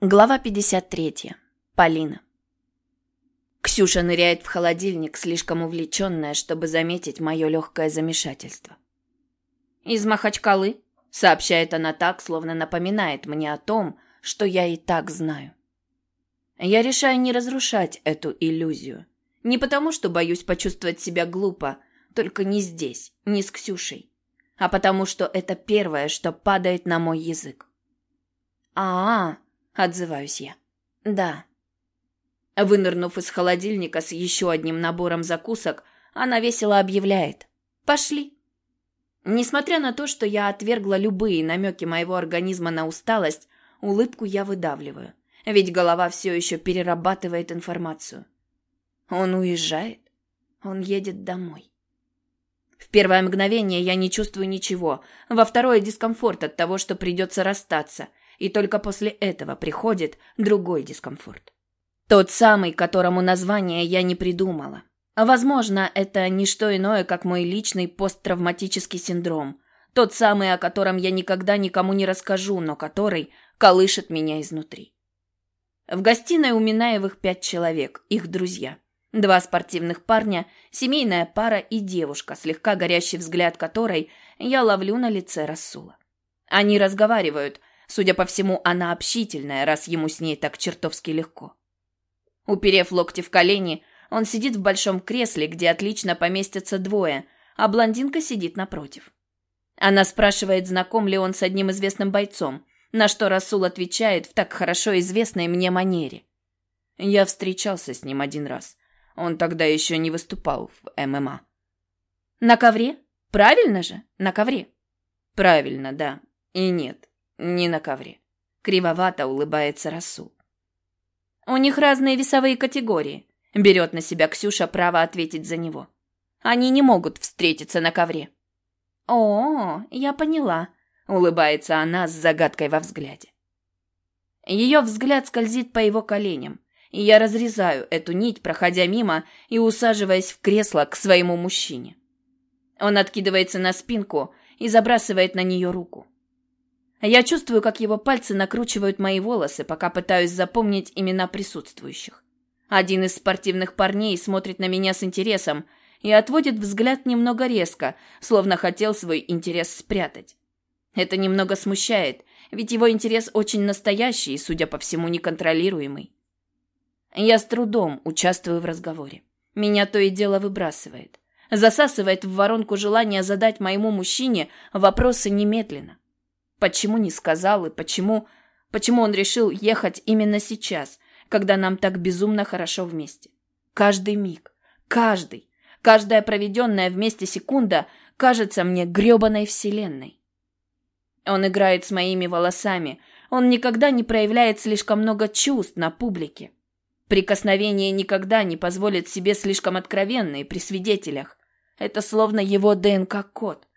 Глава 53. Полина. Ксюша ныряет в холодильник, слишком увлеченная, чтобы заметить мое легкое замешательство. «Из Махачкалы», — сообщает она так, словно напоминает мне о том, что я и так знаю. Я решаю не разрушать эту иллюзию. Не потому, что боюсь почувствовать себя глупо, только не здесь, не с Ксюшей, а потому, что это первое, что падает на мой язык. «А-а-а», Отзываюсь я. Да. Вынырнув из холодильника с еще одним набором закусок, она весело объявляет. Пошли. Несмотря на то, что я отвергла любые намеки моего организма на усталость, улыбку я выдавливаю, ведь голова все еще перерабатывает информацию. Он уезжает? Он едет домой. В первое мгновение я не чувствую ничего, во второе дискомфорт от того, что придется расстаться, и только после этого приходит другой дискомфорт. Тот самый, которому название я не придумала. Возможно, это не что иное, как мой личный посттравматический синдром. Тот самый, о котором я никогда никому не расскажу, но который колышет меня изнутри. В гостиной у Минаевых пять человек, их друзья. Два спортивных парня, семейная пара и девушка, слегка горящий взгляд которой я ловлю на лице Расула. Они разговаривают, Судя по всему, она общительная, раз ему с ней так чертовски легко. Уперев локти в колени, он сидит в большом кресле, где отлично поместятся двое, а блондинка сидит напротив. Она спрашивает, знаком ли он с одним известным бойцом, на что Расул отвечает в так хорошо известной мне манере. Я встречался с ним один раз. Он тогда еще не выступал в ММА. На ковре? Правильно же? На ковре. Правильно, да. И нет. Не на ковре. Кривовато улыбается Расул. У них разные весовые категории. Берет на себя Ксюша право ответить за него. Они не могут встретиться на ковре. О, я поняла, улыбается она с загадкой во взгляде. Ее взгляд скользит по его коленям, и я разрезаю эту нить, проходя мимо и усаживаясь в кресло к своему мужчине. Он откидывается на спинку и забрасывает на нее руку. Я чувствую, как его пальцы накручивают мои волосы, пока пытаюсь запомнить имена присутствующих. Один из спортивных парней смотрит на меня с интересом и отводит взгляд немного резко, словно хотел свой интерес спрятать. Это немного смущает, ведь его интерес очень настоящий и, судя по всему, неконтролируемый. Я с трудом участвую в разговоре. Меня то и дело выбрасывает. Засасывает в воронку желание задать моему мужчине вопросы немедленно. Почему не сказал и почему... Почему он решил ехать именно сейчас, когда нам так безумно хорошо вместе? Каждый миг, каждый, каждая проведенная вместе секунда кажется мне грёбаной вселенной. Он играет с моими волосами, он никогда не проявляет слишком много чувств на публике. Прикосновение никогда не позволит себе слишком откровенные при свидетелях. Это словно его ДНК-код.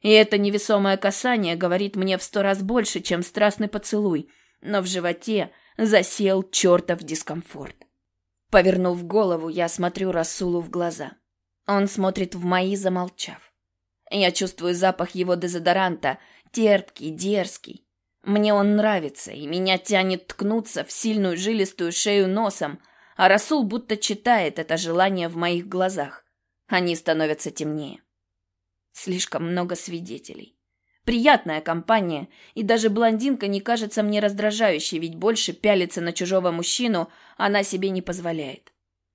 И это невесомое касание говорит мне в сто раз больше, чем страстный поцелуй, но в животе засел чертов дискомфорт. Повернув голову, я смотрю Расулу в глаза. Он смотрит в мои, замолчав. Я чувствую запах его дезодоранта, терпкий, дерзкий. Мне он нравится, и меня тянет ткнуться в сильную жилистую шею носом, а Расул будто читает это желание в моих глазах. Они становятся темнее. Слишком много свидетелей. Приятная компания, и даже блондинка не кажется мне раздражающей, ведь больше пялиться на чужого мужчину она себе не позволяет.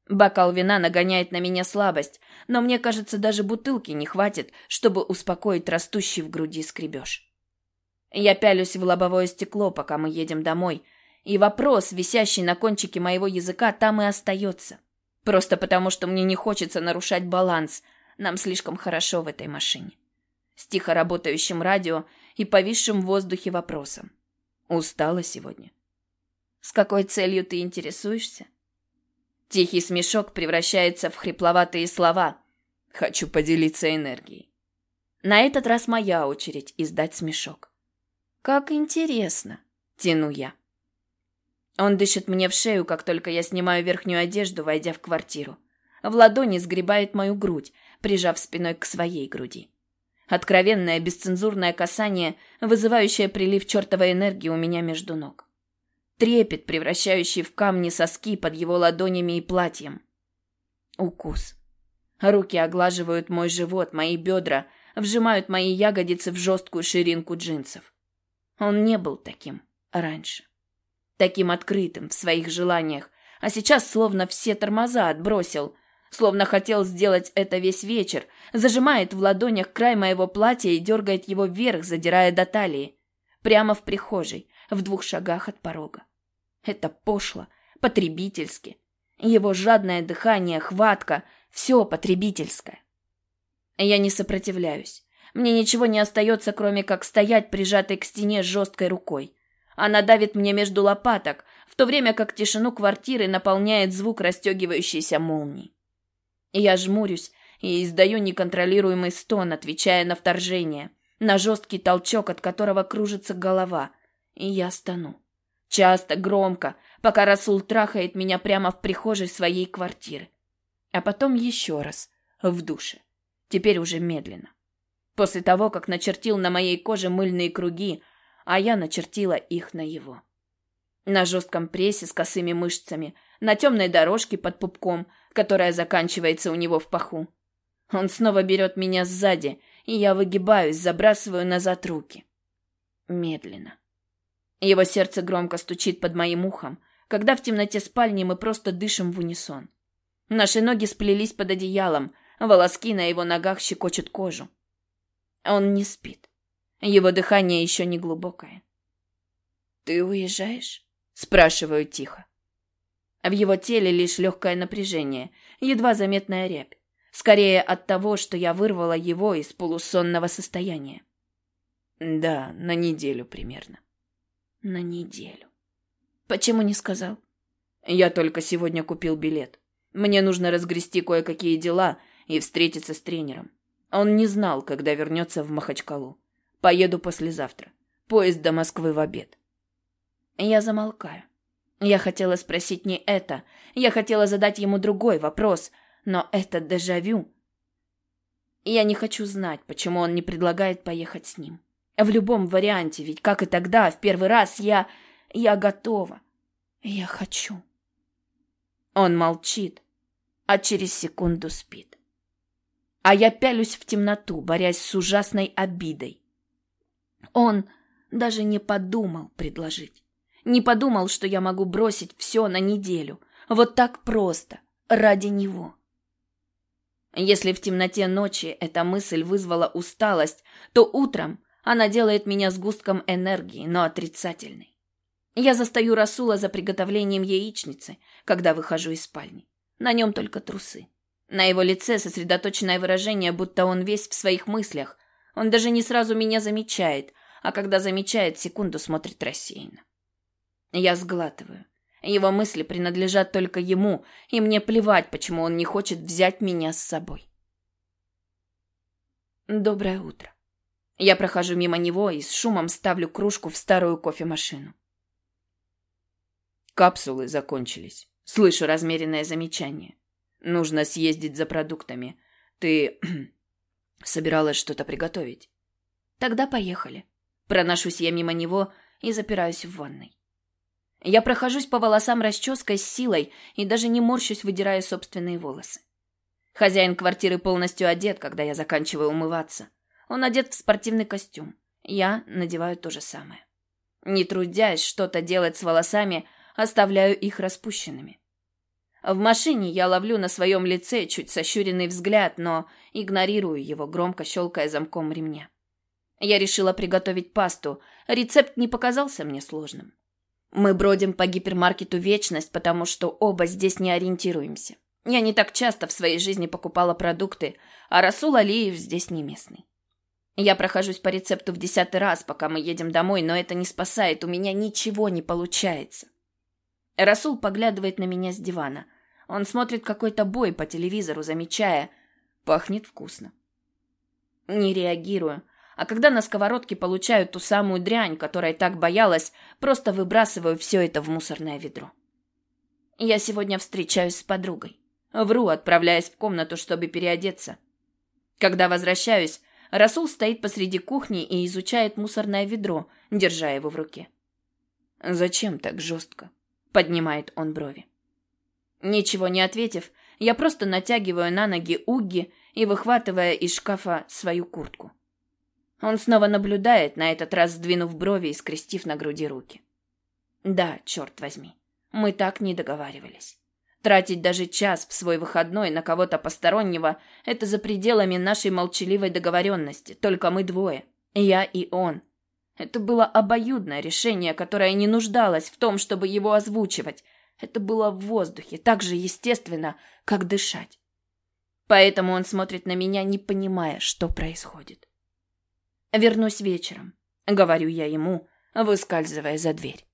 Бокал вина нагоняет на меня слабость, но мне кажется, даже бутылки не хватит, чтобы успокоить растущий в груди скребеж. Я пялюсь в лобовое стекло, пока мы едем домой, и вопрос, висящий на кончике моего языка, там и остается. Просто потому, что мне не хочется нарушать баланс – нам слишком хорошо в этой машине. С тихо работающим радио и повисшим в воздухе вопросом. Устала сегодня. С какой целью ты интересуешься? Тихий смешок превращается в хрипловатые слова. Хочу поделиться энергией. На этот раз моя очередь издать смешок. Как интересно, тяну я. Он дышит мне в шею, как только я снимаю верхнюю одежду, войдя в квартиру. В ладони сгребает мою грудь, прижав спиной к своей груди. Откровенное бесцензурное касание, вызывающее прилив чертовой энергии у меня между ног. Трепет, превращающий в камни соски под его ладонями и платьем. Укус. Руки оглаживают мой живот, мои бедра, вжимают мои ягодицы в жесткую ширинку джинсов. Он не был таким раньше. Таким открытым в своих желаниях, а сейчас словно все тормоза отбросил, словно хотел сделать это весь вечер, зажимает в ладонях край моего платья и дергает его вверх, задирая до талии. Прямо в прихожей, в двух шагах от порога. Это пошло, потребительски. Его жадное дыхание, хватка — все потребительское. Я не сопротивляюсь. Мне ничего не остается, кроме как стоять прижатой к стене жесткой рукой. Она давит мне между лопаток, в то время как тишину квартиры наполняет звук расстегивающейся молнии. Я жмурюсь и издаю неконтролируемый стон, отвечая на вторжение, на жесткий толчок, от которого кружится голова, и я стану. Часто, громко, пока Расул трахает меня прямо в прихожей своей квартиры. А потом еще раз, в душе. Теперь уже медленно. После того, как начертил на моей коже мыльные круги, а я начертила их на его. На жестком прессе с косыми мышцами, на темной дорожке под пупком, которая заканчивается у него в паху. Он снова берет меня сзади, и я выгибаюсь, забрасываю назад руки. Медленно. Его сердце громко стучит под моим ухом, когда в темноте спальни мы просто дышим в унисон. Наши ноги сплелись под одеялом, волоски на его ногах щекочут кожу. Он не спит. Его дыхание еще не глубокое. «Ты уезжаешь?» – спрашиваю тихо. В его теле лишь легкое напряжение, едва заметная рябь. Скорее от того, что я вырвала его из полусонного состояния. Да, на неделю примерно. На неделю. Почему не сказал? Я только сегодня купил билет. Мне нужно разгрести кое-какие дела и встретиться с тренером. Он не знал, когда вернется в Махачкалу. Поеду послезавтра. Поезд до Москвы в обед. Я замолкаю. Я хотела спросить не это. Я хотела задать ему другой вопрос, но это дежавю. Я не хочу знать, почему он не предлагает поехать с ним. В любом варианте, ведь как и тогда, в первый раз я... я готова. Я хочу. Он молчит, а через секунду спит. А я пялюсь в темноту, борясь с ужасной обидой. Он даже не подумал предложить. Не подумал, что я могу бросить все на неделю. Вот так просто. Ради него. Если в темноте ночи эта мысль вызвала усталость, то утром она делает меня сгустком энергии, но отрицательной. Я застаю Расула за приготовлением яичницы, когда выхожу из спальни. На нем только трусы. На его лице сосредоточенное выражение, будто он весь в своих мыслях. Он даже не сразу меня замечает, а когда замечает, секунду смотрит рассеянно. Я сглатываю. Его мысли принадлежат только ему, и мне плевать, почему он не хочет взять меня с собой. Доброе утро. Я прохожу мимо него и с шумом ставлю кружку в старую кофемашину. Капсулы закончились. Слышу размеренное замечание. Нужно съездить за продуктами. Ты собиралась что-то приготовить? Тогда поехали. Проношусь я мимо него и запираюсь в ванной. Я прохожусь по волосам расческой с силой и даже не морщусь, выдирая собственные волосы. Хозяин квартиры полностью одет, когда я заканчиваю умываться. Он одет в спортивный костюм. Я надеваю то же самое. Не трудясь что-то делать с волосами, оставляю их распущенными. В машине я ловлю на своем лице чуть сощуренный взгляд, но игнорирую его, громко щелкая замком ремня. Я решила приготовить пасту. Рецепт не показался мне сложным. Мы бродим по гипермаркету «Вечность», потому что оба здесь не ориентируемся. Я не так часто в своей жизни покупала продукты, а Расул Алиев здесь не местный. Я прохожусь по рецепту в десятый раз, пока мы едем домой, но это не спасает, у меня ничего не получается. Расул поглядывает на меня с дивана. Он смотрит какой-то бой по телевизору, замечая, пахнет вкусно. Не реагирую, а когда на сковородке получаю ту самую дрянь, которой так боялась, просто выбрасываю все это в мусорное ведро. Я сегодня встречаюсь с подругой. Вру, отправляясь в комнату, чтобы переодеться. Когда возвращаюсь, Расул стоит посреди кухни и изучает мусорное ведро, держа его в руке. «Зачем так жестко?» — поднимает он брови. Ничего не ответив, я просто натягиваю на ноги Угги и выхватывая из шкафа свою куртку. Он снова наблюдает, на этот раз сдвинув брови и скрестив на груди руки. Да, черт возьми, мы так не договаривались. Тратить даже час в свой выходной на кого-то постороннего – это за пределами нашей молчаливой договоренности, только мы двое, я и он. Это было обоюдное решение, которое не нуждалось в том, чтобы его озвучивать. Это было в воздухе, так же естественно, как дышать. Поэтому он смотрит на меня, не понимая, что происходит. «Вернусь вечером», — говорю я ему, выскальзывая за дверь.